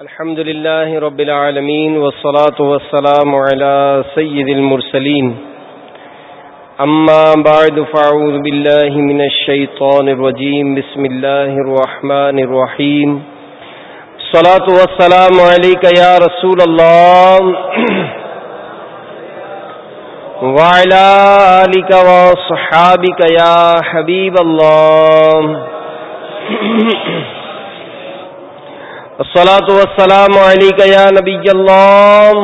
الحمد لله رب العالمين والصلاة والسلام على سيد المرسلين أما بعد فأعوذ بالله من الشيطان الرجيم بسم الله الرحمن الرحيم الصلاة والسلام عليك يا رسول الله وعلى آلك وصحابك يا حبيب الله الصلاة والسلام عليك يا نبي الله.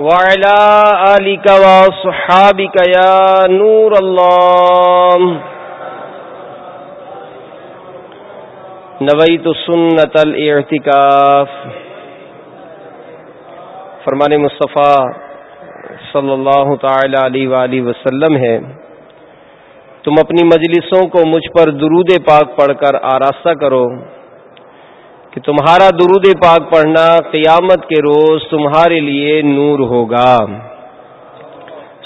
وعلى آلك وصحابك يا نور الله. نويت سنة الاعتكاف. فرمان مصطفیٰ صلی اللہ تعالی علیہ وآلہ وسلم ہے. تم اپنی مجلسوں کو مجھ پر درود پاک پڑھ کر آراستہ کرو کہ تمہارا درود پاک پڑھنا قیامت کے روز تمہارے لیے نور ہوگا۔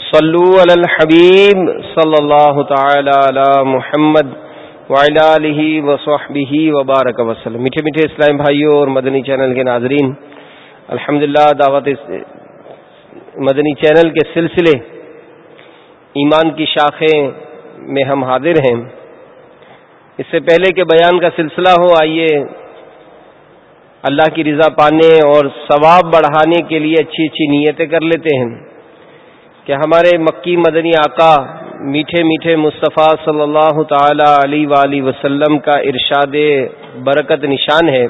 صلو علی الحبیب صلی اللہ تعالی علی محمد علیہ وصحبہ وبارک وسلم۔ میٹھے میٹھے اسلام بھائیوں اور مدنی چینل کے ناظرین، الحمدللہ دعوت مدنی چینل کے سلسلے ایمان کی شاخیں میں ہم حاضر ہیں۔ اس سے پہلے کہ بیان کا سلسلہ ہو، آئیے اللہ کی رضا پانے اور ثواب بڑھانے کے لیے اچھی اچھی نیتیں کر لیتے ہیں۔ کہ ہمارے مکی مدنی آقا میٹھے میٹھے مصطفیٰ صلی اللہ تعالی علی ولی وسلم کا ارشاد برکت نشان ہے۔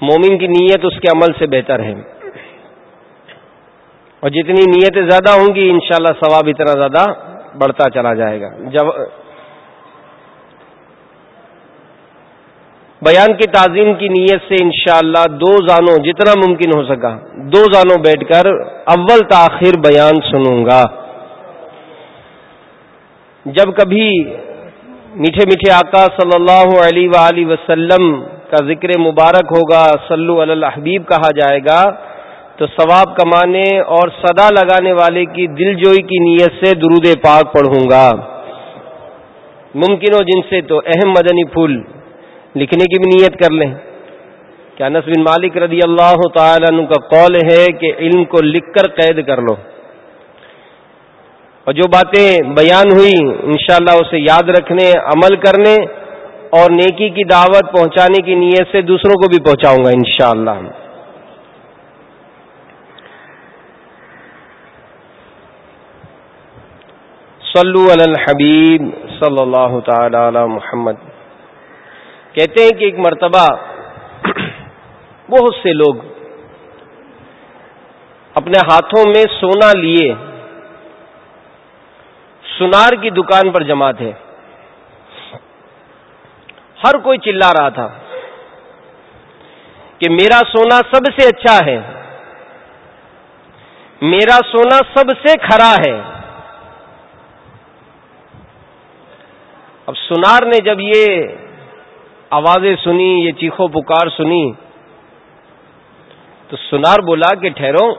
مومن کی نیت اس کے عمل سے بہتر ہے۔ اور جتنی نیتیں زیادہ ہوں گی، انشاءاللہ ثواب اتنا زیادہ بڑھتا چلا جائے گا۔ جب بیان کی تعظیم کی نیت سے انشاءاللہ دو زانوں جتنا ممکن ہو سکا، دو زانوں بیٹھ کر اول تاخیر بیان سنوں گا۔ جب کبھی میٹھے میٹھے آقا صلی اللہ علیہ وآلہ وسلم کا ذکر مبارک ہوگا، صلو علی الحبیب کہا جائے گا تو ثواب کمانے اور صدا لگانے والے کی دل جوئی کی نیت سے درود پاک پڑھوں گا۔ ممکن ہو جن سے تو اہم مدنی پھول لکھنے کی بھی نیت کر لیں۔ کیا انس بن مالک رضی اللہ تعالی عنہ کا قول ہے کہ علم کو لکھ کر قید کر لو۔ اور جو باتیں بیان ہوئی، انشاءاللہ اسے یاد رکھنے، عمل کرنے اور نیکی کی دعوت پہنچانے کی نیت سے دوسروں کو بھی پہنچاؤں گا انشاءاللہ۔ صلو علی الحبیب صلی اللہ تعالی علی محمد۔ کہتے ہیں کہ ایک مرتبہ بہت سے لوگ اپنے ہاتھوں میں سونا لیے، سنار کی دکان پر جمع تھے۔ ہر کوئی چلا رہا تھا کہ میرا سونا سب سے اچھا ہے، میرا سونا سب سے کھرا ہے۔ اب سنار نے جب یہ آوازیں سنی، یہ چیخو پکار سنی، تو سنار بولا کہ ٹھہرو،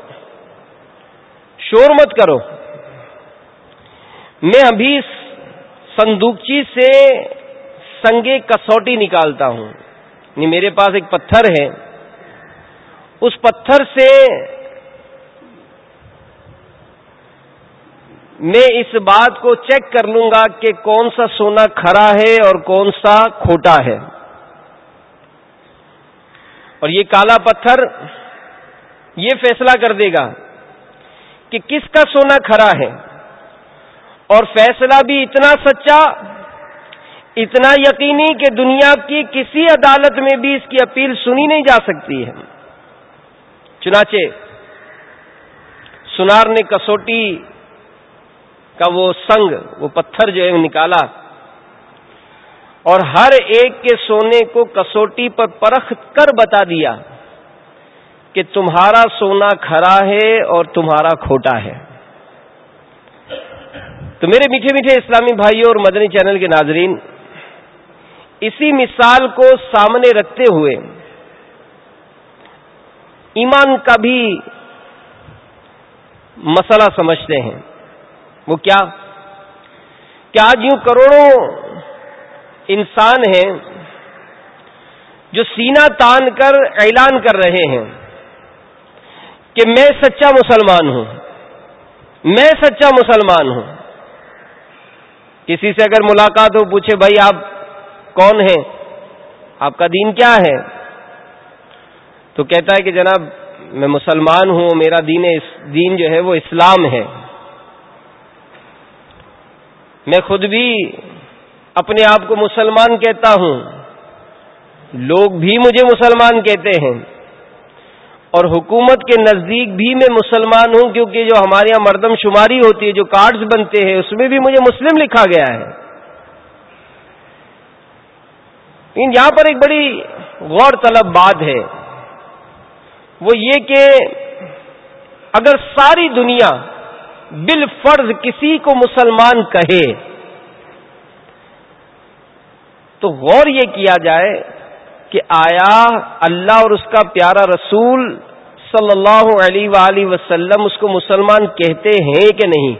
شور مت کرو۔ میں ابھی سندوکچی سے سنگے کسوٹی نکالتا ہوں۔ میرے پاس ایک پتھر ہے۔ اس پتھر سے میں اس بات کو چیک کر لوں گا کہ کون سا سونا کھڑا ہے اور کون سا کھوٹا ہے۔ اور یہ کالا پتھر یہ فیصلہ کر دے گا کہ کس کا سونا کھڑا ہے۔ اور فیصلہ بھی اتنا سچا، اتنا یقینی کہ دنیا کی کسی عدالت میں بھی اس کی اپیل سنی نہیں جا سکتی ہے۔ چنانچہ سنار نے کسوٹی کا وہ سنگ، وہ پتھر جو ہے نکالا۔ اور ہر ایک کے سونے کو کسوٹی پر پرکھ کر بتا دیا کہ تمہارا سونا کھرا ہے اور تمہارا کھوٹا ہے۔ تو میرے میٹھے میٹھے اسلامی بھائیوں اور مدنی چینل کے ناظرین، اسی مثال کو سامنے رکھتے ہوئے ایمان کا بھی مسئلہ سمجھتے ہیں۔ وہ کیا؟ کہ آج یوں کروڑوں انسان ہیں جو سینہ تان کر اعلان کر رہے ہیں کہ میں سچا مسلمان ہوں، میں سچا مسلمان ہوں۔ کسی سے اگر ملاقات ہو، پوچھے بھائی آپ کون ہیں؟ آپ کا دین کیا ہے؟ تو کہتا ہے کہ جناب میں مسلمان ہوں، میرا دین دین جو ہے وہ اسلام ہے۔ میں خود بھی اپنے آپ کو مسلمان کہتا ہوں۔ لوگ بھی مجھے مسلمان کہتے ہیں۔ اور حکومت کے نزدیک بھی میں مسلمان ہوں کیونکہ جو ہمارے یہاں مردم شماری ہوتی ہے، جو کارڈز بنتے ہیں، اس میں بھی مجھے مسلم لکھا گیا ہے۔ لیکن یہاں پر ایک بڑی غور طلب بات ہے۔ وہ یہ کہ اگر ساری دنیا بال فرض کسی کو مسلمان کہے تو غور یہ کیا جائے کہ آیا اللہ اور اس کا پیارا رسول صلی اللہ علیہ وآلہ وسلم اس کو مسلمان کہتے ہیں کہ نہیں؟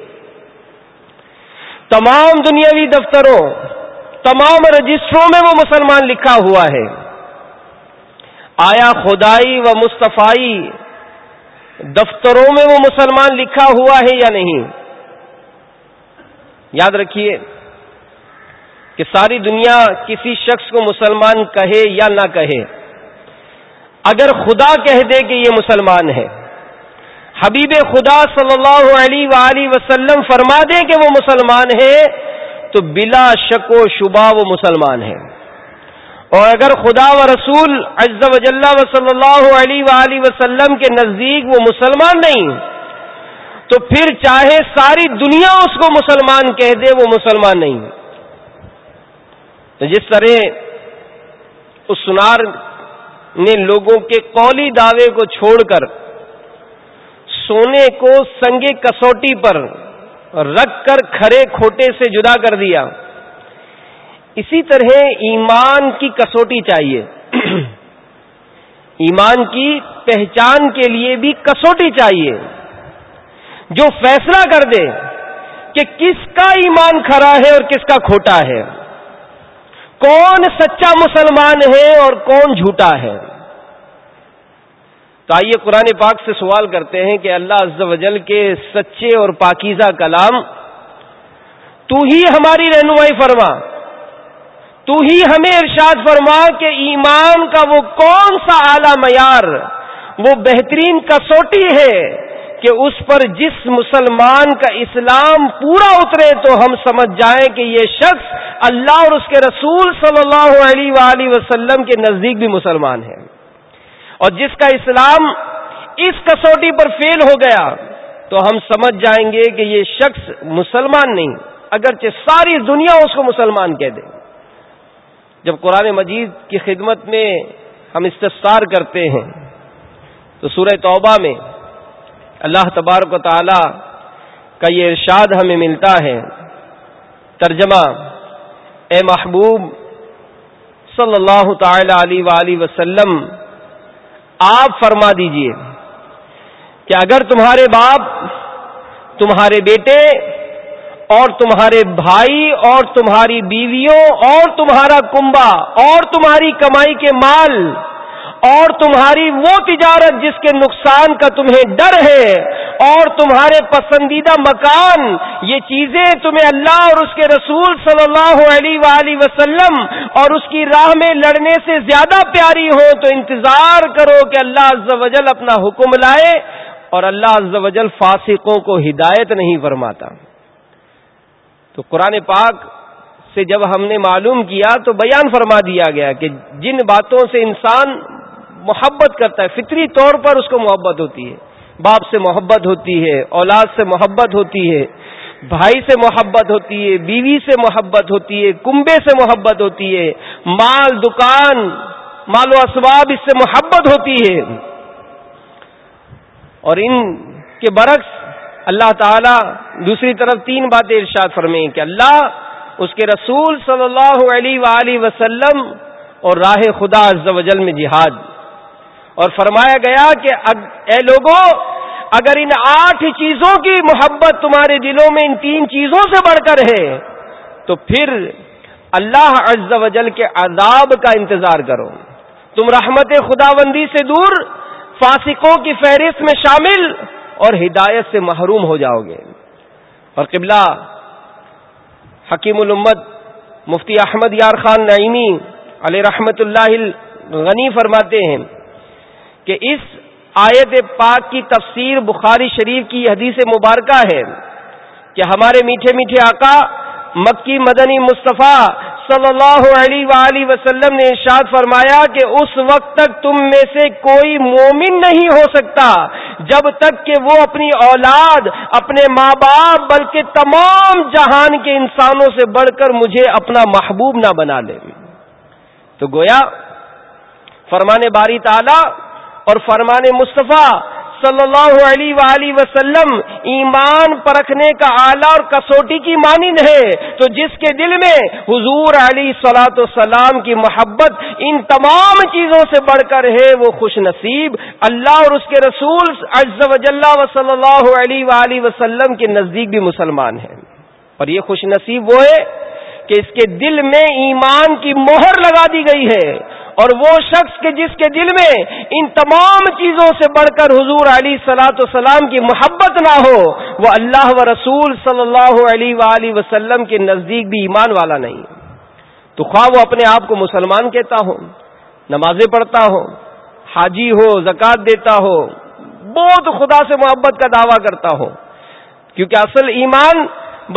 تمام دنیاوی دفتروں، تمام رجسٹروں میں وہ مسلمان لکھا ہوا ہے۔ آیا خدائی و مصطفی دفتروں میں وہ مسلمان لکھا ہوا ہے یا نہیں؟ یاد رکھیے کہ ساری دنیا کسی شخص کو مسلمان کہے یا نہ کہے۔ اگر خدا کہہ دے کہ یہ مسلمان ہے، حبیب خدا صلی اللہ علیہ وآلہ وسلم فرما دے کہ وہ مسلمان ہے، تو بلا شک و شبہ وہ مسلمان ہے۔ اور اگر خدا و رسول عز و و صلی اللہ علیہ وآلہ وسلم کے نزدیک وہ مسلمان نہیں، تو پھر چاہے ساری دنیا اس کو مسلمان کہہ دے، وہ مسلمان نہیں۔ تو جس طرح اس سنار نے لوگوں کے قولی دعوے کو چھوڑ کر سونے کو سنگے کسوٹی پر رکھ کر کھڑے کھوٹے سے جدا کر دیا۔ اسی طرح ایمان کی کسوٹی چاہیے۔ ایمان کی پہچان کے لیے بھی کسوٹی چاہیے۔ جو فیصلہ کر دے کہ کس کا ایمان کھڑا ہے اور کس کا کھوٹا ہے۔ کون سچا مسلمان ہے اور کون جھوٹا ہے۔ تو آئیے قرآن پاک سے سوال کرتے ہیں کہ اللہ عز و جل کے سچے اور پاکیزہ کلام تو ہی ہماری رہنمائی فرما۔ تو ہی ہمیں ارشاد فرما کہ ایمان کا وہ کون سا اعلی معیار، وہ بہترین کسوٹی ہے کہ اس پر جس مسلمان کا اسلام پورا اترے تو ہم سمجھ جائیں کہ یہ شخص اللہ اور اس کے رسول صلی اللہ علیہ وآلہ وسلم کے نزدیک بھی مسلمان ہے۔ اور جس کا اسلام اس کسوٹی پر فیل ہو گیا تو ہم سمجھ جائیں گے کہ یہ شخص مسلمان نہیں، اگرچہ ساری دنیا اس کو مسلمان کہہ دے۔ جب قرآن مجید کی خدمت میں ہم استفسار کرتے ہیں، تو سورہ توبہ میں اللہ تبارک و تعالی کا یہ ارشاد ہمیں ملتا ہے۔ ترجمہ اے محبوب صلی اللہ تعالی علیہ وسلم، آپ فرما دیجیے کہ اگر تمہارے باپ، تمہارے بیٹے اور تمہارے بھائی اور تمہاری بیویوں اور تمہارا کنبا اور تمہاری کمائی کے مال اور تمہاری وہ تجارت جس کے نقصان کا تمہیں ڈر ہے اور تمہارے پسندیدہ مکان، یہ چیزیں تمہیں اللہ اور اس کے رسول صلی اللہ علیہ وآلہ وسلم اور اس کی راہ میں لڑنے سے زیادہ پیاری ہو تو انتظار کرو کہ اللہ عز و جل اپنا حکم لائے اور اللہ عز و جل فاسقوں کو ہدایت نہیں فرماتا۔ تو قرآن پاک سے جب ہم نے معلوم کیا تو بیان فرما دیا گیا کہ جن باتوں سے انسان محبت کرتا ہے، فطری طور پر اس کو محبت ہوتی ہے۔ باپ سے محبت ہوتی ہے، اولاد سے محبت ہوتی ہے، بھائی سے محبت ہوتی ہے، بیوی سے محبت ہوتی ہے، کنبے سے محبت ہوتی ہے، مال، دکان، مال و اسباب اس سے محبت ہوتی ہے۔ اور ان کے برعکس اللہ تعالی دوسری طرف تین باتیں ارشاد فرمائیں کہ اللہ اس کے رسول صلی اللہ علیہ وآلہ وسلم اور راہ خدا عز و جل میں جہاد۔ اور فرمایا گیا کہ اے لوگوں اگر ان آٹھ چیزوں کی محبت تمہارے دلوں میں ان تین چیزوں سے بڑھ کر ہے، تو پھر اللہ عز و جل کے عذاب کا انتظار کرو۔ تم رحمت خدا بندی سے دور، فاسقوں کی فہرست میں شامل اور ہدایت سے محروم ہو جاؤ گے۔ اور قبلہ حکیم الامت مفتی احمد یار خان نعیمی علیہ رحمت اللہ غنی فرماتے ہیں کہ اس آیت پاک کی تفسیر بخاری شریف کی حدیث مبارکہ ہے کہ ہمارے میٹھے میٹھے آقا مکی مدنی مصطفیٰ صلی اللہ علیہ وآلہ وسلم نے ارشاد فرمایا کہ اس وقت تک تم میں سے کوئی مومن نہیں ہو سکتا جب تک کہ وہ اپنی اولاد، اپنے ماں باپ، بلکہ تمام جہان کے انسانوں سے بڑھ کر مجھے اپنا محبوب نہ بنا لے۔ تو گویا، فرمانے باری تعالی اور فرمان مصطفیٰ صلی اللہ علیہ وآلہ وسلم ایمان پرکھنے کا آلہ اور کسوٹی کی مانند ہے۔ تو جس کے دل میں حضور علی سلاۃ السلام کی محبت ان تمام چیزوں سے بڑھ کر ہے، وہ خوش نصیب۔ اللہ اور اس کے رسول عز و و صلی اللہ علیہ وآلہ وسلم کے نزدیک بھی مسلمان ہیں۔ اور یہ خوش نصیب وہ ہے کہ اس کے دل میں ایمان کی مہر لگا دی گئی ہے۔ اور وہ شخص کے جس کے دل میں ان تمام چیزوں سے بڑھ کر حضور علی سلاۃ والسلام کی محبت نہ ہو، وہ اللہ و رسول صلی اللہ علیہ وآلہ وسلم کے نزدیک بھی ایمان والا نہیں۔ تو خواہ وہ اپنے آپ کو مسلمان کہتا ہو، نمازیں پڑھتا ہو، حاجی ہو، زکوٰۃ دیتا ہو، بہت خدا سے محبت کا دعویٰ کرتا ہو۔ کیونکہ اصل ایمان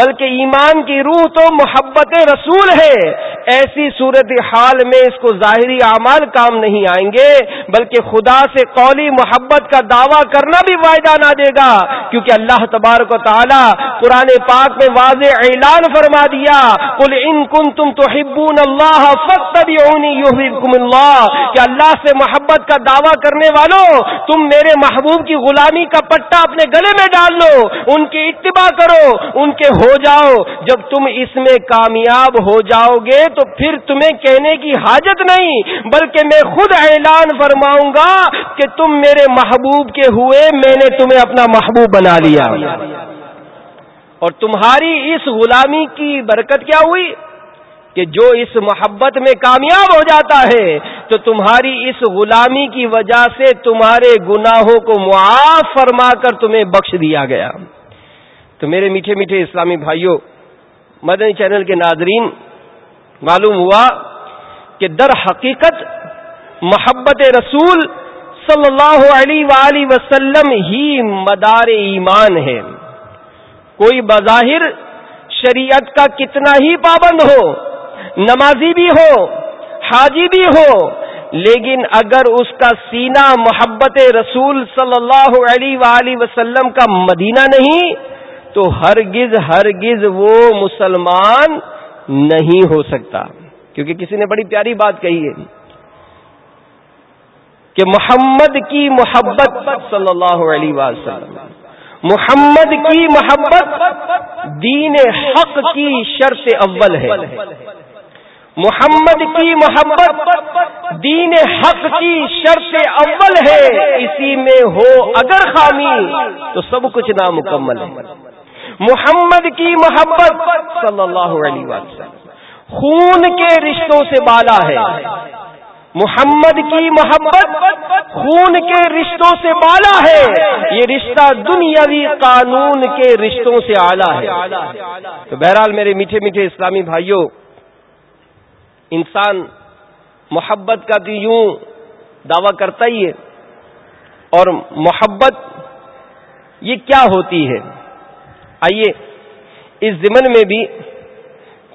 بلکہ ایمان کی روح تو محبت رسول ہے۔ ایسی صورت حال میں اس کو ظاہری اعمال کام نہیں آئیں گے، بلکہ خدا سے قولی محبت کا دعویٰ کرنا بھی فائدہ نہ دے گا۔ کیونکہ اللہ تبارک و تعالی قرآن پاک میں واضح اعلان فرما دیا کل ان کن تم تو ہبون اللہ اللہ۔ کہ اللہ سے محبت کا دعویٰ کرنے والوں، تم میرے محبوب کی غلامی کا پٹا اپنے گلے میں ڈال لو، ان کی اتباع کرو، ان کے ہو جاؤ، جب تم اس میں کامیاب ہو جاؤ گے تو پھر تمہیں کہنے کی حاجت نہیں، بلکہ میں خود اعلان فرماؤں گا کہ تم میرے محبوب کے ہوئے، میں نے تمہیں اپنا محبوب بنا لیا۔ اور تمہاری اس غلامی کی برکت کیا ہوئی؟ کہ جو اس محبت میں کامیاب ہو جاتا ہے، تو تمہاری اس غلامی کی وجہ سے تمہارے گناہوں کو معاف فرما کر تمہیں بخش دیا گیا۔ تو میرے میٹھے میٹھے اسلامی بھائیوں مدنی چینل کے ناظرین، معلوم ہوا کہ در حقیقت محبت رسول صلی اللہ علیہ وآلہ وسلم ہی مدار ایمان ہے۔ کوئی بظاہر شریعت کا کتنا ہی پابند ہو، نمازی بھی ہو، حاجی بھی ہو، لیکن اگر اس کا سینہ محبت رسول صلی اللہ علیہ وآلہ وسلم کا مدینہ نہیں تو ہرگز ہرگز وہ مسلمان نہیں ہو سکتا۔ کیونکہ کسی نے بڑی پیاری بات کہی ہے کہ محمد کی محبت صلی اللہ علیہ وسلم، محمد کی محبت دین حق کی شرط اول ہے۔ محمد کی محبت دین حق کی شرط اول ہے۔ اسی میں ہو اگر خامی تو سب کچھ نامکمل ہے۔ محمد کی محبت صلی اللہ علیہ وسلم۔ خون کے رشتوں سے بالا ہے۔ محمد کی محبت خون کے رشتوں سے بالا ہے۔ یہ رشتہ دنیاوی قانون کے رشتوں سے آلہ ہے۔ تو بہرحال میرے میٹھے میٹھے اسلامی بھائیوں، انسان محبت کا بھی یوں دعوی کرتا ہی ہے۔ اور محبت یہ کیا ہوتی ہے؟ آئیے، اس ضمن میں بھی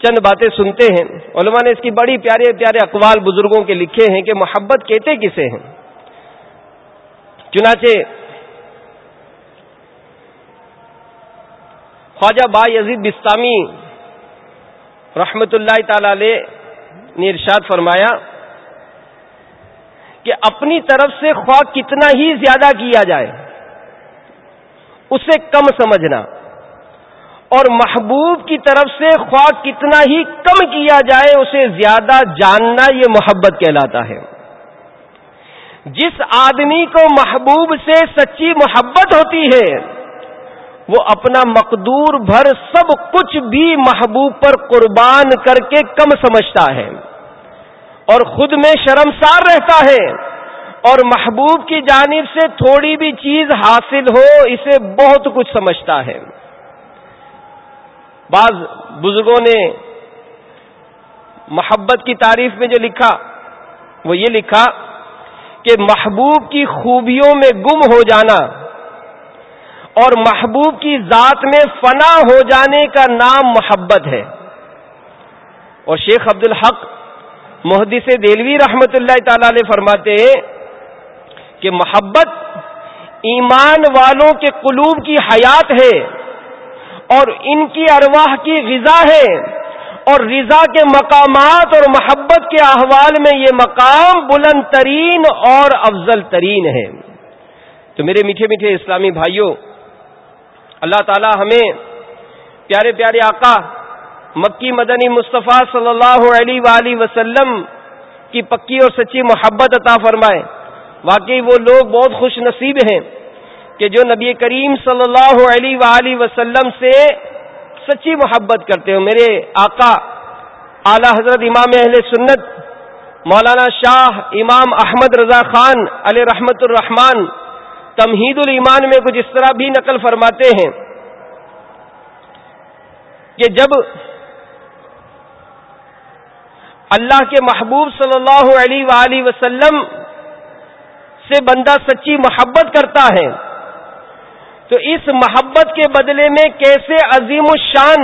چند باتیں سنتے ہیں۔ علماء نے اس کی بڑی پیارے پیارے اقوال بزرگوں کے لکھے ہیں کہ محبت کہتے کسے ہیں؟ چنانچہ خواجہ با یزید بستانی رحمت اللہ تعالی علیہ نے ارشاد فرمایا کہ اپنی طرف سے خواہ کتنا ہی زیادہ کیا جائے، اسے کم سمجھنا۔ اور محبوب کی طرف سے خواہ کتنا ہی کم کیا جائے، اسے زیادہ جاننا یہ محبت کہلاتا ہے۔ جس آدمی کو محبوب سے سچی محبت ہوتی ہے، وہ اپنا مقدور بھر سب کچھ بھی محبوب پر قربان کر کے کم سمجھتا ہے۔ اور خود میں شرمسار رہتا ہے۔ اور محبوب کی جانب سے تھوڑی بھی چیز حاصل ہو، اسے بہت کچھ سمجھتا ہے۔ بعض بزرگوں نے محبت کی تعریف میں جو لکھا، وہ یہ لکھا کہ محبوب کی خوبیوں میں گم ہو جانا اور محبوب کی ذات میں فنا ہو جانے کا نام محبت ہے۔ اور شیخ عبد الحق محدث دلوی رحمت اللہ تعالی علیہ فرماتے ہیں کہ محبت ایمان والوں کے قلوب کی حیات ہے۔ اور ان کی ارواح کی غذا ہے اور رضا کے مقامات اور محبت کے احوال میں یہ مقام بلند ترین اور افضل ترین ہے۔ تو میرے میٹھے میٹھے اسلامی بھائیوں، اللہ تعالی ہمیں پیارے پیارے آقا مکی مدنی مصطفیٰ صلی اللہ علیہ وآلہ وسلم کی پکی اور سچی محبت عطا فرمائے۔ واقعی وہ لوگ بہت خوش نصیب ہیں۔ کہ جو نبی کریم صلی اللہ علیہ وآلہ وسلم سے سچی محبت کرتے ہو، میرے آقا، اعلی حضرت امام اہل سنت، مولانا شاہ امام احمد رضا خان علیہ رحمت الرحمان تمہید الایمان میں کچھ اس طرح بھی نقل فرماتے ہیں کہ جب اللہ کے محبوب صلی اللہ علیہ وآلہ وسلم سے بندہ سچی محبت کرتا ہے تو اس محبت کے بدلے میں کیسے عظیم الشان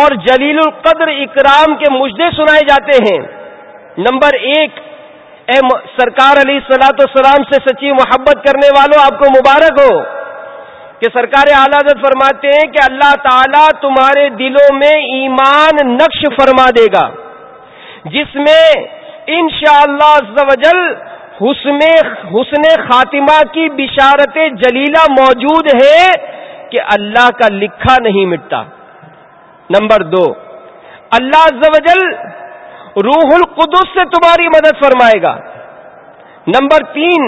اور جلیل القدر اکرام کے مجدے سنائے جاتے ہیں؟ نمبر ایک، اے سرکار علی سلاۃ السلام سے سچی محبت کرنے والوں، آپ کو مبارک ہو کہ سرکار اعلی فرماتے ہیں کہ اللہ تعالیٰ تمہارے دلوں میں ایمان نقش فرما دے گا، جس میں انشاءاللہ شاء اللہ حسن حسن خاتمہ کی بشارت جلیلہ موجود ہے کہ اللہ کا لکھا نہیں مٹتا۔ نمبر دو، اللہ جل روح القدس سے تمہاری مدد فرمائے گا۔ نمبر تین،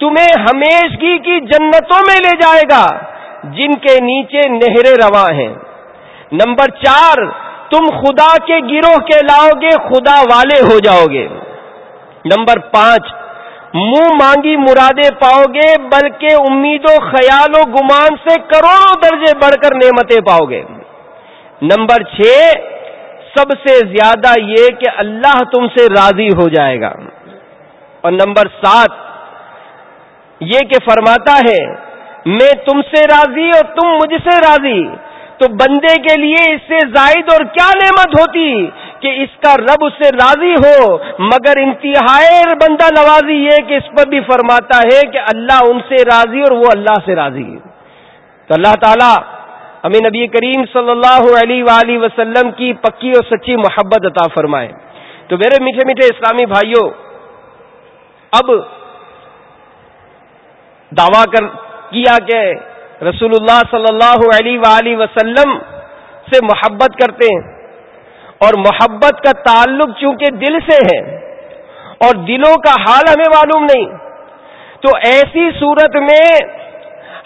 تمہیں ہمیشگی کی جنتوں میں لے جائے گا، جن کے نیچے نہریں رواں ہیں۔ نمبر چار، تم خدا کے گروہ کے لاؤ گے، خدا والے ہو جاؤ گے۔ نمبر پانچ منہ مانگی مرادیں پاؤ گے، بلکہ امید و خیال و گمان سے کروڑوں درجے بڑھ کر نعمتیں پاؤ گے۔ نمبر چھ، سب سے زیادہ یہ کہ اللہ تم سے راضی ہو جائے گا۔ اور نمبر سات، یہ کہ فرماتا ہے، میں تم سے راضی اور تم مجھ سے راضی۔ تو بندے کے لیے اس سے زائد اور کیا نعمت ہوتی کہ اس کا رب اس سے راضی ہو؟ مگر انتہائی بندہ نوازی یہ کہ اس پر بھی فرماتا ہے کہ اللہ ان سے راضی اور وہ اللہ سے راضی تو اللہ تعالی ہمیں نبی کریم صلی اللہ علیہ وآلہ وسلم کی پکی اور سچی محبت عطا فرمائے۔ تو میرے میٹھے میٹھے اسلامی بھائیوں اب دعوی کر کیا کہ رسول اللہ صلی اللہ علیہ وآلہ وسلم سے محبت کرتے ہیں اور محبت کا تعلق چونکہ دل سے ہے اور دلوں کا حال ہمیں معلوم نہیں، تو ایسی صورت میں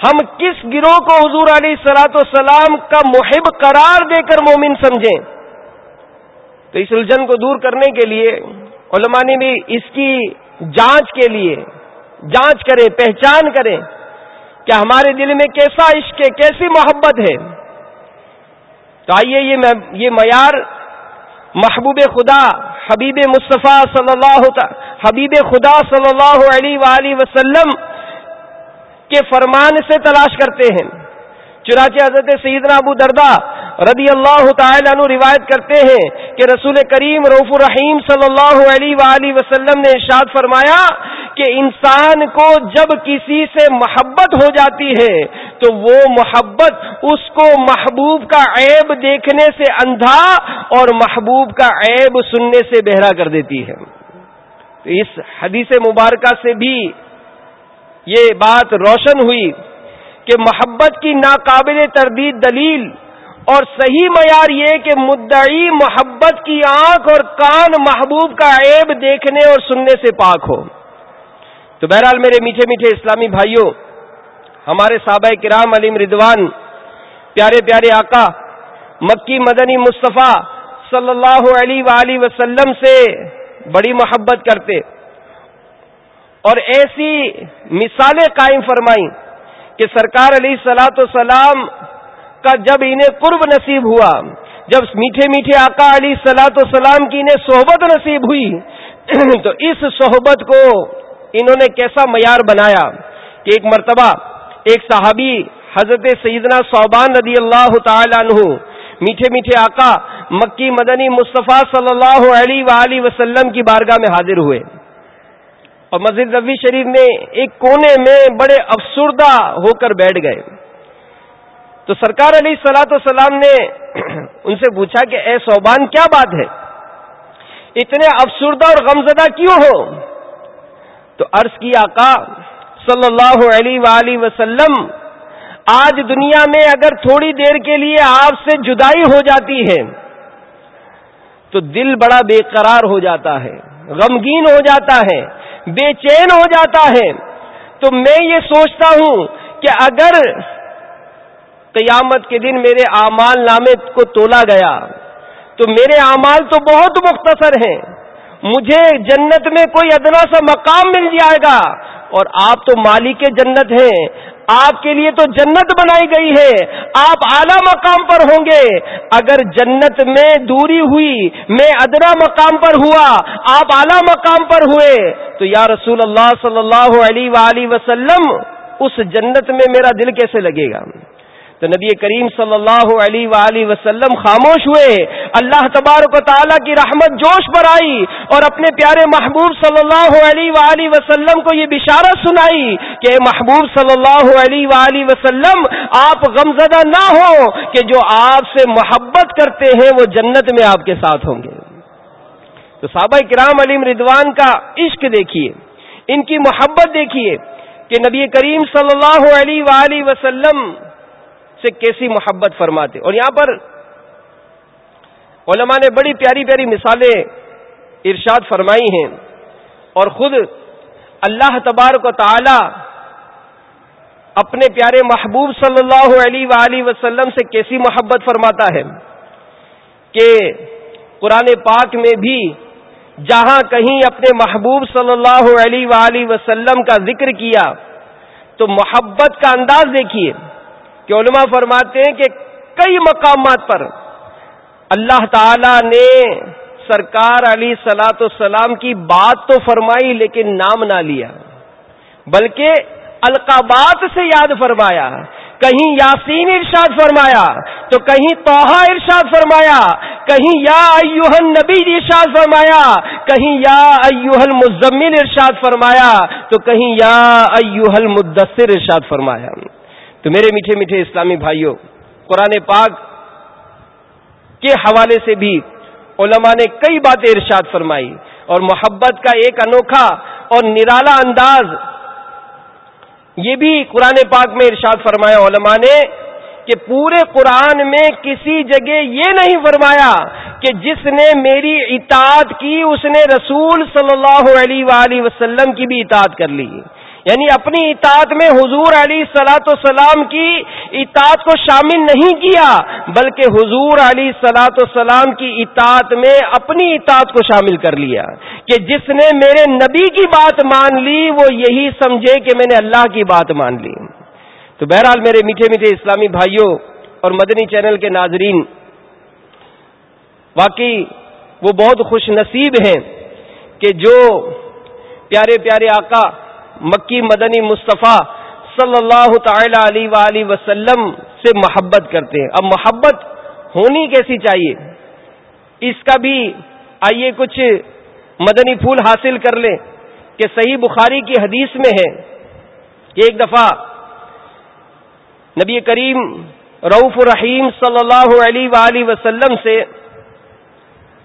ہم کس گروہ کو حضور علیہ سلاۃ والسلام کا محب قرار دے کر مومن سمجھیں؟ تو اس الجھن کو دور کرنے کے لیے، علماء نے بھی اس کی جانچ کے لیے جانچ کریں، پہچان کریں۔ کہ ہمارے دل میں کیسا عشق ہے، کیسی محبت ہے۔ تو آئیے یہ معیار محبوب خدا، حبیب مصطفیٰ صلی اللہ حبیب خدا صلی اللہ علیہ وآلہ وسلم کے فرمان سے تلاش کرتے ہیں۔ چنانچہ حضرت سیدنا ابو دردا رضی اللہ تعالی عنہ روایت کرتے ہیں کہ رسول کریم روف الرحیم صلی اللہ علیہ وآلہ وسلم نے ارشاد فرمایا کہ انسان کو جب کسی سے محبت ہو جاتی ہے تو وہ محبت اس کو محبوب کا عیب دیکھنے سے اندھا اور محبوب کا عیب سننے سے بہرا کر دیتی ہے۔ تو اس حدیث مبارکہ سے بھی یہ بات روشن ہوئی۔ کہ محبت کی ناقابل تردید دلیل اور صحیح معیار یہ کہ مدعی محبت کی آنکھ اور کان محبوب کا عیب دیکھنے اور سننے سے پاک ہو۔ تو بہرحال میرے میٹھے میٹھے اسلامی بھائیوں، ہمارے صحابہ کرام علیم ردوان پیارے پیارے آقا، مکی مدنی مصطفیٰ صلی اللہ علیہ وآلہ وسلم سے بڑی محبت کرتے اور ایسی مثالیں قائم فرمائی کہ سرکار علی سلاۃ السلام کا جب انہیں قرب نصیب ہوا، جب میٹھے میٹھے آقا علی سلاۃ السلام کی انہیں صحبت نصیب ہوئی، تو اس صحبت کو انہوں نے کیسا معیار بنایا کہ ایک مرتبہ ایک صحابی حضرت سیدنا صوبان رضی اللہ تعالی عنہ، میٹھے میٹھے آقا مکی مدنی مصطفیٰ صلی اللہ علیہ وآلہ وسلم کی بارگاہ میں حاضر ہوئے۔ اور مسجد ربی شریف میں ایک کونے میں بڑے افسردہ ہو کر بیٹھ گئے۔ تو سرکار علی سلاۃ السلام نے ان سے پوچھا کہ اے صوبان، کیا بات ہے؟ اتنے افسردہ اور غمزدہ کیوں ہو؟ تو عرض کی آقا، صلی اللہ علیہ وآلہ وسلم، آج دنیا میں اگر تھوڑی دیر کے لیے آپ سے جدائی ہو جاتی ہے، تو دل بڑا بے قرار ہو جاتا ہے، غمگین ہو جاتا ہے۔ بے چین ہو جاتا ہے۔ تو میں یہ سوچتا ہوں کہ اگر قیامت کے دن میرے اعمال نامے کو تولا گیا، تو میرے اعمال تو بہت مختصر ہیں۔ مجھے جنت میں کوئی ادنا سا مقام مل جائے گا اور آپ تو مالک جنت ہیں۔ آپ کے لیے تو جنت بنائی گئی ہے، آپ اعلی مقام پر ہوں گے۔ اگر جنت میں دوری ہوئی، میں ادنا مقام پر ہوا، آپ اعلی مقام پر ہوئے، تو یا رسول اللہ صلی اللہ علیہ وآلہ وسلم، اس جنت میں میرا دل کیسے لگے گا؟ تو نبی کریم صلی اللہ علیہ وآلہ وسلم خاموش ہوئے۔ اللہ تبارک و تعالیٰ کی رحمت جوش پر آئی اور اپنے پیارے محبوب صلی اللہ علیہ وآلہ وسلم کو یہ بشارت سنائی کہ محبوب صلی اللہ علیہ وآلہ وسلم، آپ غمزدہ نہ ہو کہ جو آپ سے محبت کرتے ہیں وہ جنت میں آپ کے ساتھ ہوں گے۔ تو صحابہ کرام علیم ردوان کا عشق دیکھیے، ان کی محبت دیکھیے کہ نبی کریم صلی اللہ علیہ وآلہ وسلم سے کیسی محبت فرماتے۔ اور یہاں پر علماء نے بڑی پیاری پیاری مثالیں ارشاد فرمائی ہیں۔ اور خود اللہ تبارک و تعالی اپنے پیارے محبوب صلی اللہ علیہ وآلہ وسلم سے کیسی محبت فرماتا ہے کہ قرآن پاک میں بھی جہاں کہیں اپنے محبوب صلی اللہ علیہ وآلہ وسلم کا ذکر کیا تو محبت کا انداز دیکھیے۔ کہ علماء فرماتے ہیں کہ کئی مقامات پر اللہ تعالی نے سرکار علی سلاۃ السلام کی بات تو فرمائی لیکن نام نہ لیا، بلکہ القابات سے یاد فرمایا، کہیں یاسین ارشاد فرمایا، تو کہیں توحا ارشاد فرمایا، کہیں یا ایوہن نبی ارشاد فرمایا، کہیں یا ایوہل مزمل ارشاد فرمایا، تو کہیں یا ایوہل مدثر ارشاد فرمایا۔ تو میرے میٹھے میٹھے اسلامی بھائیوں، قرآن پاک کے حوالے سے بھی علماء نے کئی باتیں ارشاد فرمائی اور محبت کا ایک انوکھا اور نرالا انداز یہ بھی قرآن پاک میں ارشاد فرمایا۔ علماء نے کہ پورے قرآن میں کسی جگہ یہ نہیں فرمایا کہ جس نے میری اطاعت کی، اس نے رسول صلی اللہ علیہ وآلہ وسلم کی بھی اطاعت کر لی۔ یعنی اپنی اطاعت میں حضور علی سلاۃ السلام کی اطاعت کو شامل نہیں کیا، بلکہ حضور علی سلاۃ السلام کی اطاعت میں اپنی اطاعت کو شامل کر لیا کہ جس نے میرے نبی کی بات مان لی، وہ یہی سمجھے کہ میں نے اللہ کی بات مان لی۔ تو بہرحال میرے میٹھے میٹھے اسلامی بھائیوں اور مدنی چینل کے ناظرین، واقعی وہ بہت خوش نصیب ہیں کہ جو پیارے پیارے آقا مکی مدنی مصطفیٰ صلی اللہ تعالی علیہ وآلہ وسلم سے محبت کرتے ہیں۔ اب محبت ہونی کیسی چاہیے؟ اس کا بھی آئیے کچھ مدنی پھول حاصل کر لیں کہ صحیح بخاری کی حدیث میں ہے کہ ایک دفعہ نبی کریم رعف الرحیم صلی اللہ علیہ وآلہ وسلم سے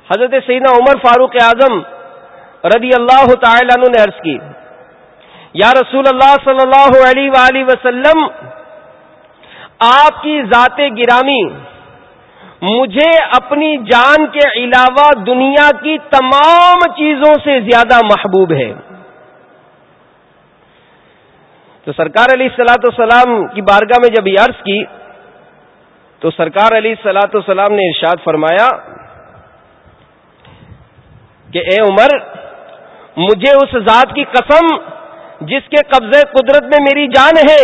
حضرت سیدنا عمر فاروق اعظم رضی اللہ تعالی عنہ نے عرض کی یا رسول اللہ صلی اللہ علیہ وآلہ وسلم، آپ کی ذات گرامی، مجھے اپنی جان کے علاوہ دنیا کی تمام چیزوں سے زیادہ محبوب ہے۔ تو سرکار علی سلاۃ السلام کی بارگاہ میں جب یہ عرض کی، تو سرکار علی سلاۃ السلام نے ارشاد فرمایا کہ اے عمر، مجھے اس ذات کی قسم جس کے قبضے قدرت میں میری جان ہے،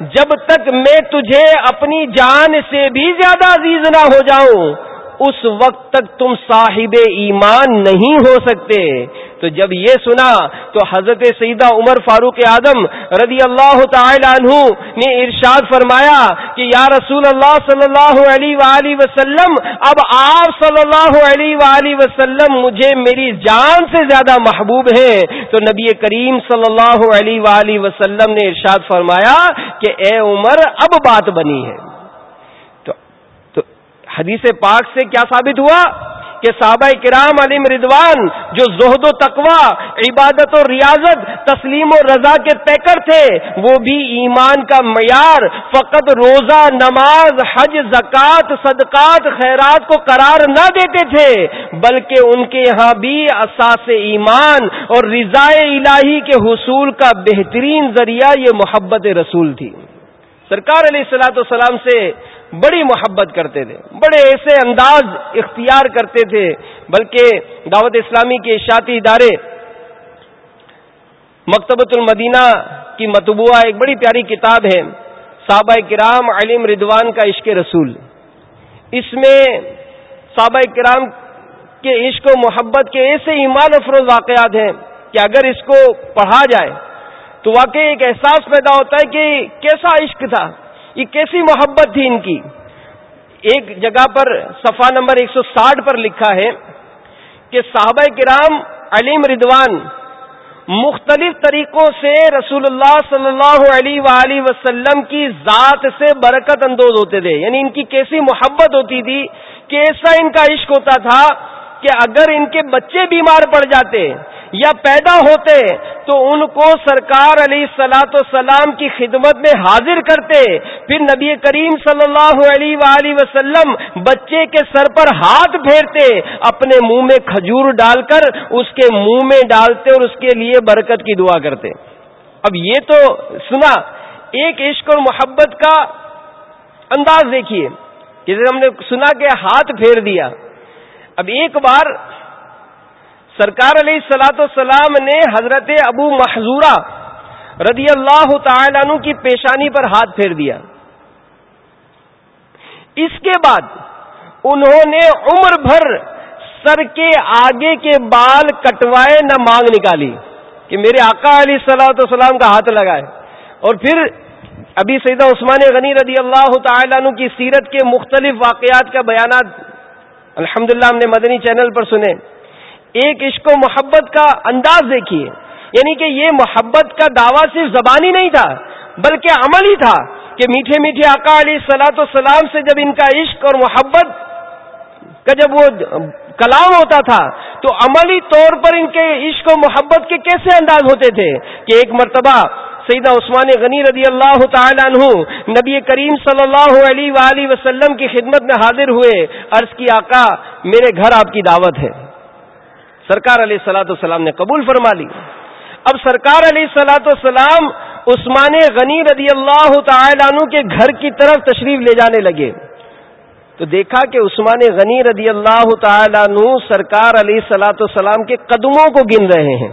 جب تک میں تجھے اپنی جان سے بھی زیادہ عزیز نہ ہو جاؤں اس وقت تک تم صاحب ایمان نہیں ہو سکتے۔ تو جب یہ سنا تو حضرت سیدہ عمر فاروق اعظم رضی اللہ تعالی عنہ نے ارشاد فرمایا کہ یا رسول اللہ صلی اللہ علیہ وآلہ وسلم، اب آپ صلی اللہ علیہ وآلہ وسلم مجھے میری جان سے زیادہ محبوب ہیں۔ تو نبی کریم صلی اللہ علیہ وآلہ وسلم نے ارشاد فرمایا کہ اے عمر، اب بات بنی ہے۔ حدیث پاک سے کیا ثابت ہوا کہ صحابہ کرام علیم ردوان جو زہد و تقوا عبادت و ریاضت، تسلیم و رضا کے پیکر تھے، وہ بھی ایمان کا معیار، فقط روزہ، نماز، حج، زکوٰۃ، صدقات، خیرات کو قرار نہ دیتے تھے، بلکہ ان کے یہاں بھی اساس ایمان اور رضاء الہی کے حصول کا بہترین ذریعہ یہ محبت رسول تھی۔ سرکار علیہ السلاۃ والسلام سے بڑی محبت کرتے تھے، بڑے ایسے انداز اختیار کرتے تھے، بلکہ دعوت اسلامی کے اشاعتی ادارے مکتبۃ المدینہ کی متبوعہ ایک بڑی پیاری کتاب ہے، صحابہ کرام علیم ردوان کا عشق رسول۔ اس میں صحابہ کرام کے عشق و محبت کے ایسے ایمان افروز واقعات ہیں کہ اگر اس کو پڑھا جائے تو واقعی ایک احساس پیدا ہوتا ہے کہ کیسا عشق تھا۔ یہ کیسی محبت تھی ان کی؟ ایک جگہ پر صفا نمبر ایک سو ساٹھ پر لکھا ہے کہ صحابہ کرام علیم ردوان مختلف طریقوں سے رسول اللہ صلی اللہ علیہ وآلہ وسلم کی ذات سے برکت اندوز ہوتے تھے۔ یعنی ان کی کیسی محبت ہوتی تھی، کیسا ان کا عشق ہوتا تھا کہ اگر ان کے بچے بیمار پڑ جاتے یا پیدا ہوتے تو ان کو سرکار علیہ سلاۃ وسلام کی خدمت میں حاضر کرتے۔ پھر نبی کریم صلی اللہ علیہ وآلہ وسلم بچے کے سر پر ہاتھ پھیرتے، اپنے منہ میں کھجور ڈال کر اس کے منہ میں ڈالتے اور اس کے لیے برکت کی دعا کرتے۔ اب یہ تو سنا، ایک عشق اور محبت کا انداز دیکھیے۔ جیسے ہم نے سنا کہ ہاتھ پھیر دیا۔ اب ایک بار سرکار علیہ سلاۃ السلام نے حضرت ابو محضورہ رضی اللہ تعالی عنہ کی پیشانی پر ہاتھ پھیر دیا۔ اس کے بعد انہوں نے عمر بھر سر کے آگے کے بال کٹوائے نہ مانگ نکالی کہ میرے آقا علیہ سلاۃ والسلام کا ہاتھ لگائے۔ اور پھر ابھی سیدہ عثمان غنی رضی اللہ تعالیٰ عنہ کی سیرت کے مختلف واقعات کا بیانات الحمدللہ ہم نے مدنی چینل پر سنے۔ ایک عشق و محبت کا انداز دیکھیے۔ یعنی کہ یہ محبت کا دعویٰ صرف زبانی نہیں تھا، بلکہ عمل ہی تھا کہ میٹھے میٹھے آقا علی سلاۃ السلام سے جب ان کا عشق اور محبت کا جب وہ کلام ہوتا تھا تو عملی طور پر ان کے عشق و محبت کے کیسے انداز ہوتے تھے کہ ایک مرتبہ سیدہ عثمان غنی رضی اللہ تعالیٰ عنہ نبی کریم صلی اللہ علیہ وآلہ وسلم کی خدمت میں حاضر ہوئے، عرض کی، آقا، میرے گھر آپ کی دعوت ہے۔ سرکار علیہ سلاۃ والسلام نے قبول فرما لی۔ اب سرکار علیہ سلاۃ والسلام عثمان غنی رضی اللہ تعالی عنہ کے گھر کی طرف تشریف لے جانے لگے۔ تو دیکھا کہ عثمان غنی رضی اللہ تعالی عنہ سرکار علیہ سلاۃ والسلام کے قدموں کو گن رہے ہیں۔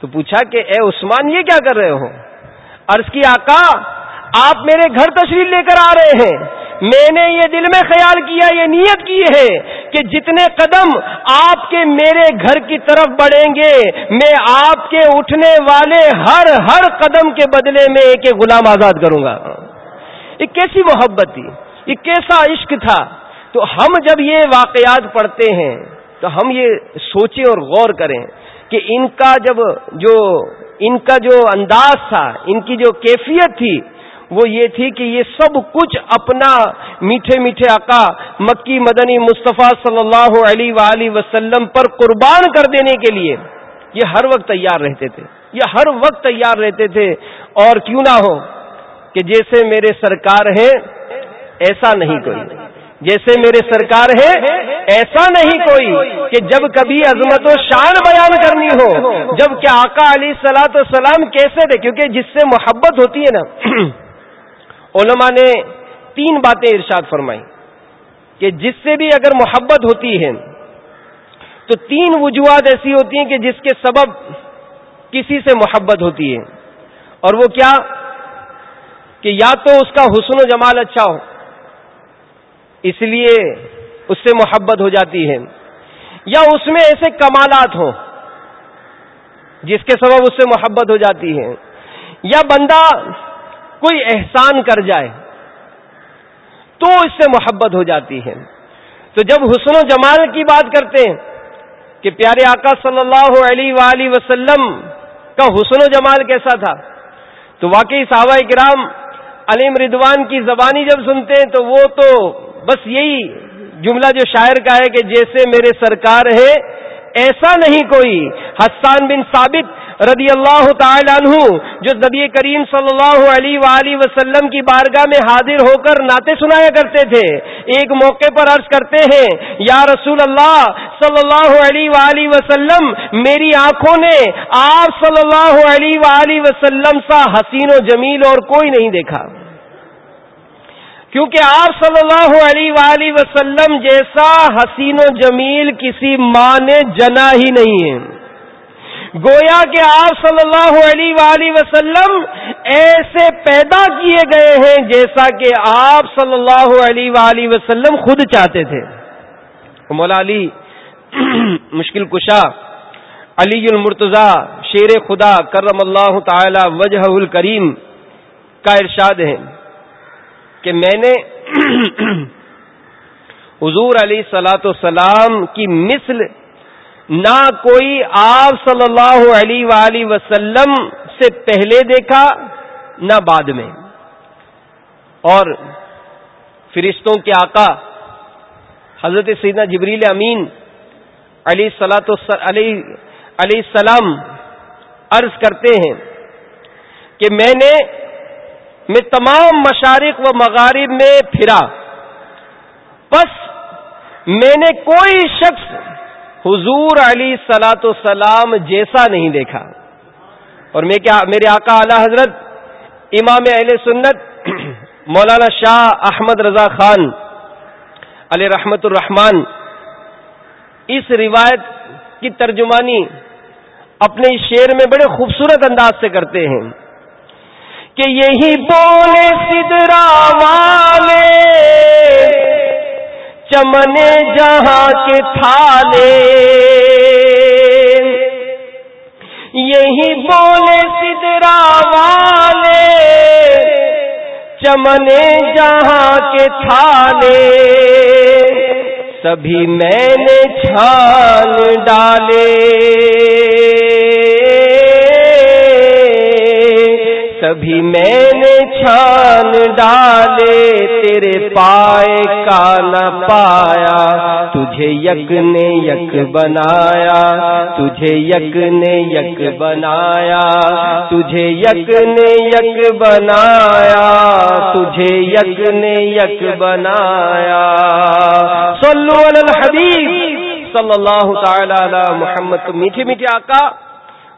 تو پوچھا کہ اے عثمان یہ کیا کر رہے ہو؟ عرض کی آقا، آپ میرے گھر تشریف لے کر آ رہے ہیں۔ میں نے یہ دل میں خیال کیا، یہ نیت کی ہے کہ جتنے قدم آپ کے میرے گھر کی طرف بڑھیں گے، میں آپ کے اٹھنے والے ہر ہر قدم کے بدلے میں ایک ایک غلام آزاد کروں گا۔ یہ کیسی محبت تھی۔ یہ کیسا عشق تھا؟ تو ہم جب یہ واقعات پڑھتے ہیں، تو ہم یہ سوچیں اور غور کریں کہ ان کا جب جو، ان کا جو انداز تھا، ان کی جو کیفیت تھی، وہ یہ تھی کہ یہ سب کچھ اپنا میٹھے میٹھے آقا مکی مدنی مصطفیٰ صلی اللہ علیہ وآلہ وسلم پر قربان کر دینے کے لیے یہ ہر وقت تیار رہتے تھے۔ یہ ہر وقت تیار رہتے تھے۔ اور کیوں نہ ہو کہ جیسے میرے سرکار ہیں ایسا نہیں کوئی۔ جیسے میرے سرکار ہے ایسا نہیں کوئی کہ جب کبھی عظمت و شان بیان کرنی ہو، جبکہ آقا علی سلاۃ السلام کیسے تھے؟ کیونکہ جس سے محبت ہوتی ہے نا، علماء نے تین باتیں ارشاد فرمائی کہ جس سے بھی اگر محبت ہوتی ہے، تو تین وجوہات ایسی ہوتی ہیں کہ جس کے سبب کسی سے محبت ہوتی ہے۔ اور وہ کیا؟ کہ یا تو اس کا حسن و جمال اچھا ہو اس لیے اس سے محبت ہو جاتی ہے۔ یا اس میں ایسے کمالات ہوں جس کے سبب اس سے محبت ہو جاتی ہے۔ یا بندہ کوئی احسان کر جائے تو اس سے محبت ہو جاتی ہے۔ تو جب حسن و جمال کی بات کرتے ہیں کہ پیارے آقا صلی اللہ علیہ وآلہ وسلم کا حسن و جمال کیسا تھا، تو واقعی صحابہ کرام علیم ردوان کی زبانی جب سنتے ہیں تو وہ تو بس یہی جملہ جو شاعر کا ہے کہ جیسے میرے سرکار ہے، ایسا نہیں کوئی۔ حسان بن ثابت رضی اللہ تعالی عنہ، جو نبی کریم صلی اللہ علیہ وآلہ وسلم کی بارگاہ میں حاضر ہو کر ناطے سنایا کرتے تھے۔ ایک موقع پر عرض کرتے ہیں، یا رسول اللہ صلی اللہ علیہ وآلہ وسلم، میری آنکھوں نے آپ صلی اللہ علیہ وآلہ وسلم سا حسین و جمیل اور کوئی نہیں دیکھا۔ کیونکہ آپ صلی اللہ علیہ وآلہ وسلم جیسا حسین و جمیل کسی ماں نے جنا ہی نہیں ہے۔ گویا کہ آپ صلی اللہ علیہ وآلہ وسلم ایسے پیدا کیے گئے ہیں جیسا کہ آپ صلی اللہ علیہ وآلہ وسلم خود چاہتے تھے۔ مولا علی مشکل کشا، علی المرتضی، شیر خدا، کرم اللہ تعالی وجہ الکریم کا ارشاد ہے کہ میں نے حضور علی سلاۃ وسلام کی مثل نہ کوئی آپ صلی اللہ علیہ وآلہ وسلم سے پہلے دیکھا، نہ بعد میں۔ اور فرشتوں کے آقا حضرت سیدنا جبریل امین علی سلاۃ علی علیہ السلام عرض کرتے ہیں کہ میں نے میں تمام مشارق و مغارب میں پھرا۔ بس میں نے کوئی شخص حضور علی سلاۃ السلام جیسا نہیں دیکھا۔ اور میں کیا، میرے آقا اعلی حضرت، امام اہل سنت، مولانا شاہ احمد رضا خان علی رحمت الرحمان اس روایت کی ترجمانی اپنے شعر میں بڑے خوبصورت انداز سے کرتے ہیں۔ کہ یہی بولے سدرا والے چمنے جہاں کے تھالے۔ یہی بولے سدرا والے چمنے جہاں کے تھالے۔ سبھی میں نے چھان ڈالے۔ کبھی میں نے چھان ڈالے تیرے پائے کا نہ پایا تجھے یک نے یک بنایا تجھے یک نے یک بنایا تجھے یک نے یک بنایا تجھے یک نے یک بنایا صلو علی الحبیب صلی اللہ تعالی علی محمد میٹھے میٹھے آقا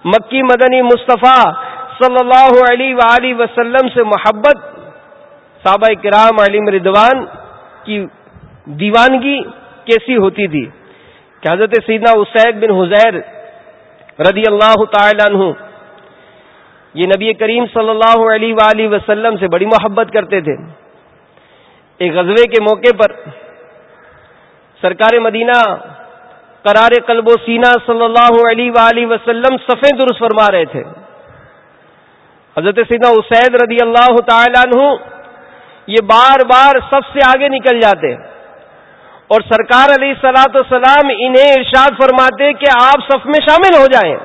مکی مدنی مصطفیٰ صلی اللہ علیہ وآلہ وسلم سے محبت، صحابہ کرام علیم ردوان کی دیوانگی کیسی ہوتی تھی؟ کہ حضرت سیدنا اسید بن حزیر رضی اللہ تعالی عنہ، یہ نبی کریم صلی اللہ علیہ وآلہ وسلم سے بڑی محبت کرتے تھے۔ ایک غزوے کے موقع پر سرکار مدینہ قرار قلب و سینہ صلی اللہ علیہ وآلہ وسلم صفیں درست فرما رہے تھے۔ حضرت سیدنا اسید رضی اللہ تعالیٰ عنہ یہ بار بار سب سے آگے نکل جاتے اور سرکار علیہ سلاۃ السلام انہیں ارشاد فرماتے کہ آپ صف میں شامل ہو جائیں۔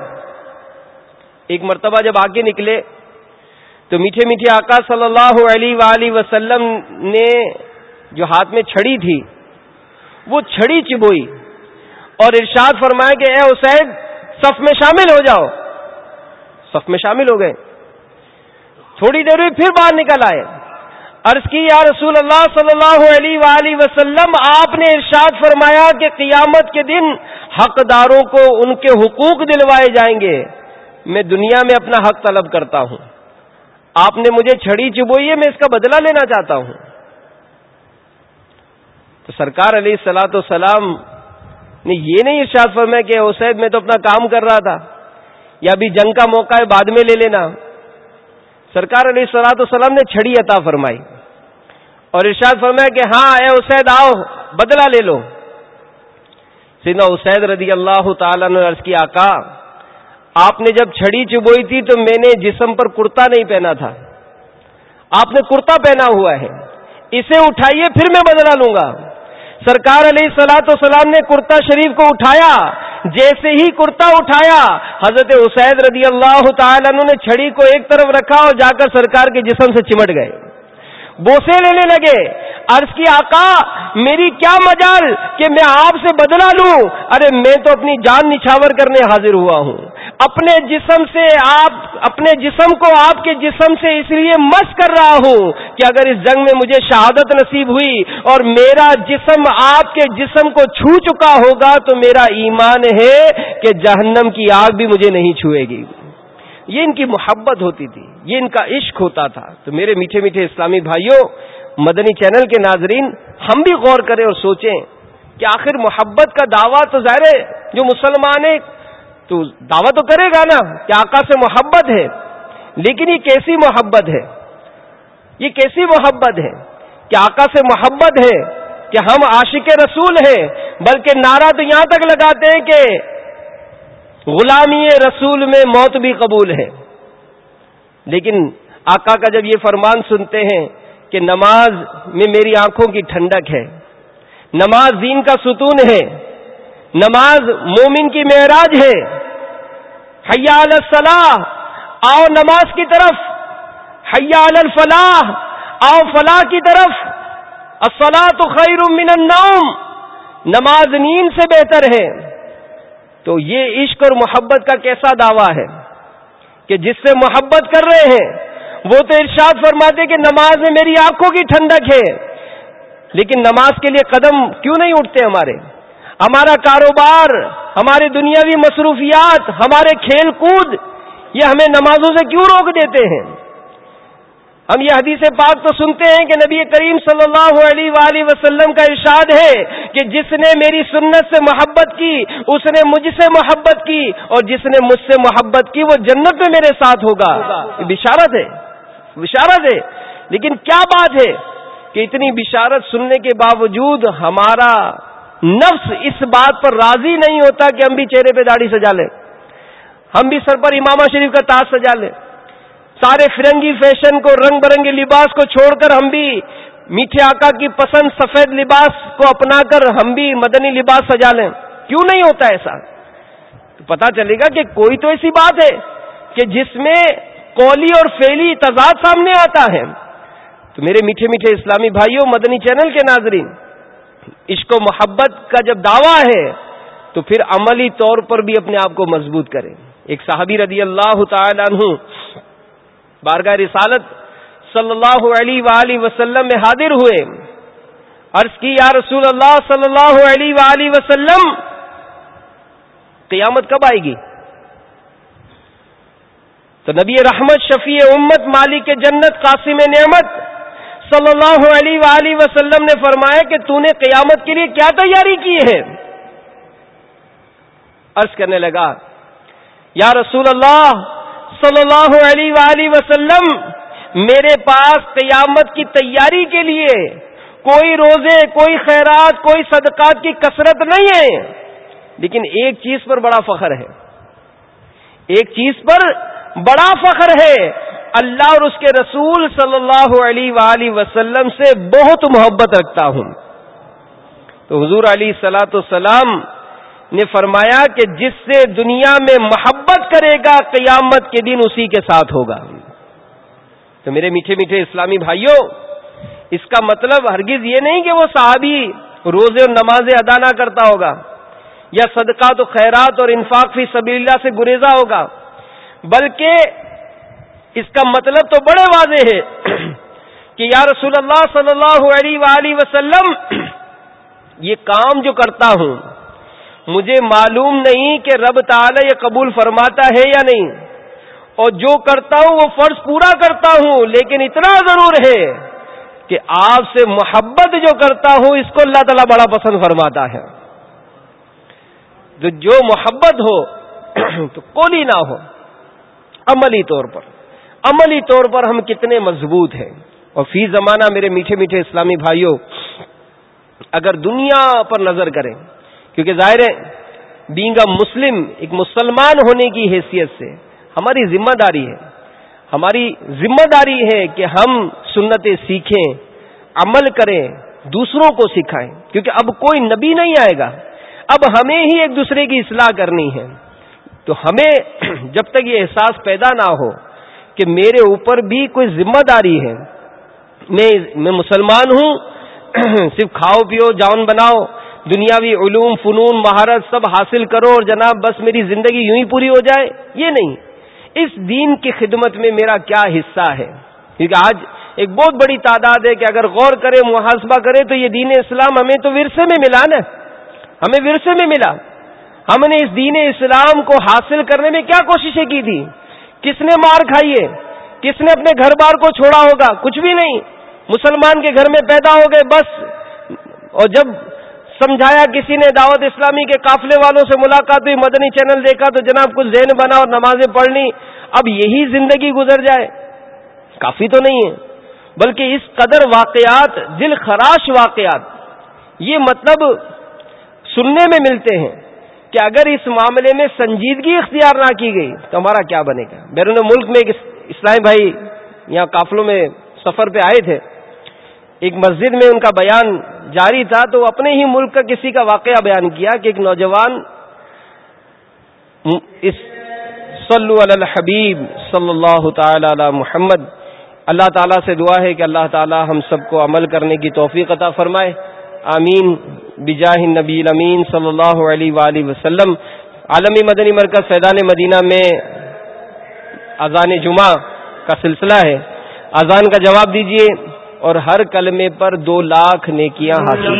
ایک مرتبہ جب آگے نکلے تو میٹھے میٹھے آقا صلی اللہ علیہ وآلہ وسلم نے جو ہاتھ میں چھڑی تھی، وہ چھڑی چبوئی اور ارشاد فرمایا کہ اے اسید، صف میں شامل ہو جاؤ۔ صف میں شامل ہو گئے۔ تھوڑی دیر میں پھر باہر نکل آئے۔ عرض کی، یا رسول اللہ صلی اللہ علیہ وآلہ وسلم، آپ نے ارشاد فرمایا کہ قیامت کے دن حقداروں کو ان کے حقوق دلوائے جائیں گے۔ میں دنیا میں اپنا حق طلب کرتا ہوں۔ آپ نے مجھے چھڑی چبوئی ہے، میں اس کا بدلہ لینا چاہتا ہوں۔ تو سرکار علیہ سلاۃ والسلام نہیں یہ نہیں ارشاد فرمایا کہ اسید میں تو اپنا کام کر رہا تھا۔ یا ابھی جنگ کا موقع ہے، بعد میں لے لینا۔ سرکار علیہ سلاۃ السلام نے چھڑی عطا فرمائی اور ارشاد فرمایا کہ ہاں اے اسید آؤ، بدلہ لے لو۔ سیدنا اسید رضی اللہ تعالیٰ نے عرض کی آقا، آپ نے جب چھڑی چبوئی تھی تو میں نے جسم پر کرتا نہیں پہنا تھا۔ آپ نے کرتا پہنا ہوا ہے۔ اسے اٹھائیے، پھر میں بدلا لوں گا۔ سرکار علیہ سلاۃ وسلام نے کرتا شریف کو اٹھایا، جیسے ہی کرتا اٹھایا، حضرت اسید رضی اللہ تعالیٰ نے چھڑی کو ایک طرف رکھا اور جا کر سرکار کے جسم سے چمٹ گئے۔ بوسے لینے لگے۔ عرض کی، آقا، میری کیا مجال کہ میں آپ سے بدلا لوں؟ ارے، میں تو اپنی جان نچھاور کرنے حاضر ہوا ہوں۔ اپنے جسم سے آپ، اپنے جسم کو آپ کے جسم سے اس لیے مس کر رہا ہوں کہ اگر اس جنگ میں مجھے شہادت نصیب ہوئی اور میرا جسم آپ کے جسم کو چھو چکا ہوگا تو میرا ایمان ہے کہ جہنم کی آگ بھی مجھے نہیں چھوئے گی۔ یہ ان کی محبت ہوتی تھی۔ یہ ان کا عشق ہوتا تھا۔ تو میرے میٹھے میٹھے اسلامی بھائیوں، مدنی چینل کے ناظرین، ہم بھی غور کریں اور سوچیں کہ آخر محبت کا دعویٰ تو ظاہر ہے، جو مسلمان ہے، تو دعویٰ تو کرے گا نا کہ آقا سے محبت ہے۔ لیکن یہ کیسی محبت ہے؟ یہ کیسی محبت ہے کہ آقا سے محبت ہے کہ ہم عاشق رسول ہیں، بلکہ نعرہ تو یہاں تک لگاتے ہیں کہ غلامی رسول میں موت بھی قبول ہے۔ لیکن آقا کا جب یہ فرمان سنتے ہیں کہ نماز میں میری آنکھوں کی ٹھنڈک ہے، نماز دین کا ستون ہے، نماز مومن کی معراج ہے حیال الصلاح، آؤ نماز کی طرف حیال الفلاح، آؤ فلاح کی طرف الصلاح تو خیر من النوم، نماز نیند سے بہتر ہے۔ تو یہ عشق اور محبت کا کیسا دعویٰ ہے؟ کہ جس سے محبت کر رہے ہیں، وہ تو ارشاد فرماتے کہ نماز میں میری آنکھوں کی ٹھنڈک ہے۔ لیکن نماز کے لیے قدم کیوں نہیں اٹھتے ہمارے؟ ہمارا کاروبار ہماری دنیاوی مصروفیات، ہمارے کھیل کود، یہ ہمیں نمازوں سے کیوں روک دیتے ہیں؟ ہم یہ حدیث پاک تو سنتے ہیں کہ نبی کریم صلی اللہ علیہ وآلہ وسلم کا ارشاد ہے کہ جس نے میری سنت سے محبت کی، اس نے مجھ سے محبت کی اور جس نے مجھ سے محبت کی، وہ جنت میں میرے ساتھ ہوگا۔ بشارت ہے۔ بشارت ہے۔ لیکن کیا بات ہے کہ اتنی بشارت سننے کے باوجود ہمارا نفس اس بات پر راضی نہیں ہوتا کہ ہم بھی چہرے پہ داڑھی سجا لیں۔ ہم بھی سر پر امامہ شریف کا تاج سجا لیں۔ سارے فرنگی فیشن کو، رنگ برنگی لباس کو چھوڑ کر ہم بھی میٹھے آقا کی پسند سفید لباس کو اپنا کر ہم بھی مدنی لباس سجا لیں۔ کیوں نہیں ہوتا ایسا؟ تو پتا چلے گا کہ کوئی تو ایسی بات ہے کہ جس میں کولی اور فیلی تضاد سامنے آتا ہے۔ تو میرے میٹھے میٹھے اسلامی بھائیوں، مدنی چینل کے ناظرین، عشق و محبت کا جب دعویٰ ہے، تو پھر عملی طور پر بھی اپنے آپ کو مضبوط کریں۔ ایک صحابی رضی اللہ تعالی عنہ بارگاہ رسالت صلی اللہ علیہ وآلہ وسلم میں حاضر ہوئے۔ عرض کی، یا رسول اللہ صلی اللہ علیہ وآلہ وسلم، قیامت کب آئے گی؟ تو نبی رحمت، شفیع امت، مالک جنت، قاسم نعمت صلی اللہ علیہ وآلہ وسلم نے فرمایا کہ تو نے قیامت کے لیے کیا تیاری کی ہے؟ عرض کرنے لگا، یا رسول اللہ صلی اللہ علیہ وآلہ وسلم میرے پاس قیامت کی تیاری کے لیے کوئی روزے، کوئی خیرات، کوئی صدقات کی کثرت نہیں ہے۔ لیکن ایک چیز پر بڑا فخر ہے۔ ایک چیز پر بڑا فخر ہے۔ اللہ اور اس کے رسول صلی اللہ علیہ وآلہ وسلم سے بہت محبت رکھتا ہوں۔ تو حضور علی سلاۃ السلام نے فرمایا کہ جس سے دنیا میں محبت کرے گا، قیامت کے دن اسی کے ساتھ ہوگا۔ تو میرے میٹھے میٹھے اسلامی بھائیوں اس کا مطلب ہرگز یہ نہیں کہ وہ صحابی روزے اور نمازیں ادا نہ کرتا ہوگا، یا صدقات و خیرات اور انفاق فی سبیل اللہ سے گریزا ہوگا، بلکہ اس کا مطلب تو بڑے واضح ہے کہ یا رسول اللہ صلی اللہ علیہ وآلہ وسلم، یہ کام جو کرتا ہوں مجھے معلوم نہیں کہ رب تعالی یہ قبول فرماتا ہے یا نہیں۔ اور جو کرتا ہوں وہ فرض پورا کرتا ہوں، لیکن اتنا ضرور ہے کہ آپ سے محبت جو کرتا ہوں، اس کو اللہ تعالیٰ بڑا پسند فرماتا ہے۔ تو جو محبت ہو، تو کولی نہ ہو۔ عملی طور پر۔ عملی طور پر ہم کتنے مضبوط ہیں۔ اور فی زمانہ میرے میٹھے میٹھے اسلامی بھائیوں، اگر دنیا پر نظر کریں کیونکہ ظاہر ہے بینگ اے مسلم، ایک مسلمان ہونے کی حیثیت سے ہماری ذمہ داری ہے۔ ہماری ذمہ داری ہے کہ ہم سنتیں سیکھیں، عمل کریں، دوسروں کو سکھائیں۔ کیونکہ اب کوئی نبی نہیں آئے گا۔ اب ہمیں ہی ایک دوسرے کی اصلاح کرنی ہے۔ تو ہمیں جب تک یہ احساس پیدا نہ ہو کہ میرے اوپر بھی کوئی ذمہ داری ہے، میں میں مسلمان ہوں، صرف کھاؤ پیو، جان بناؤ دنیاوی علوم، فنون، مہارت سب حاصل کرو اور جناب بس میری زندگی یوں ہی پوری ہو جائے؟ یہ نہیں۔ اس دین کی خدمت میں میرا کیا حصہ ہے؟ کیونکہ آج ایک بہت بڑی تعداد ہے کہ اگر غور کرے، محاسبہ کرے تو یہ دین اسلام ہمیں تو ورثے میں ملا نا۔ ہمیں ورثے میں ملا۔ ہم نے اس دین اسلام کو حاصل کرنے میں کیا کوششیں کی تھی؟ کس نے مار کھائی ہے؟ کس نے اپنے گھر بار کو چھوڑا ہوگا؟ کچھ بھی نہیں۔ مسلمان کے گھر میں پیدا ہو گئے بس۔ اور جب سمجھایا کسی نے دعوت اسلامی کے قافلے والوں سے ملاقات ہوئی، مدنی چینل دیکھا تو جناب کچھ ذہن بنا اور نمازیں پڑھ لی اب یہی زندگی گزر جائے۔ کافی تو نہیں ہے، بلکہ اس قدر واقعات، دل خراش واقعات، یہ مطلب سننے میں ملتے ہیں کہ اگر اس معاملے میں سنجیدگی اختیار نہ کی گئی تو ہمارا کیا بنے گا؟ بیرون ملک میں ایک اسلام بھائی یہاں قافلوں میں سفر پہ آئے تھے۔ ایک مسجد میں ان کا بیان جاری تھا تو اپنے ہی ملک کا کسی کا واقعہ بیان کیا کہ ایک نوجوان اس صلو علی الحبیب صلی اللہ تعالی علی محمد، اللہ تعالیٰ سے دعا ہے کہ اللہ تعالیٰ ہم سب کو عمل کرنے کی توفیق عطا فرمائے۔ آمین۔ بجاہ نبی امین صلی اللہ علیہ وآلہ وسلم۔ عالمی مدنی مرکز فیضان مدینہ میں اذان جمعہ کا سلسلہ ہے۔ اذان کا جواب دیجیے۔ اور ہر کلمے پر دو لاکھ نیکیاں حاصل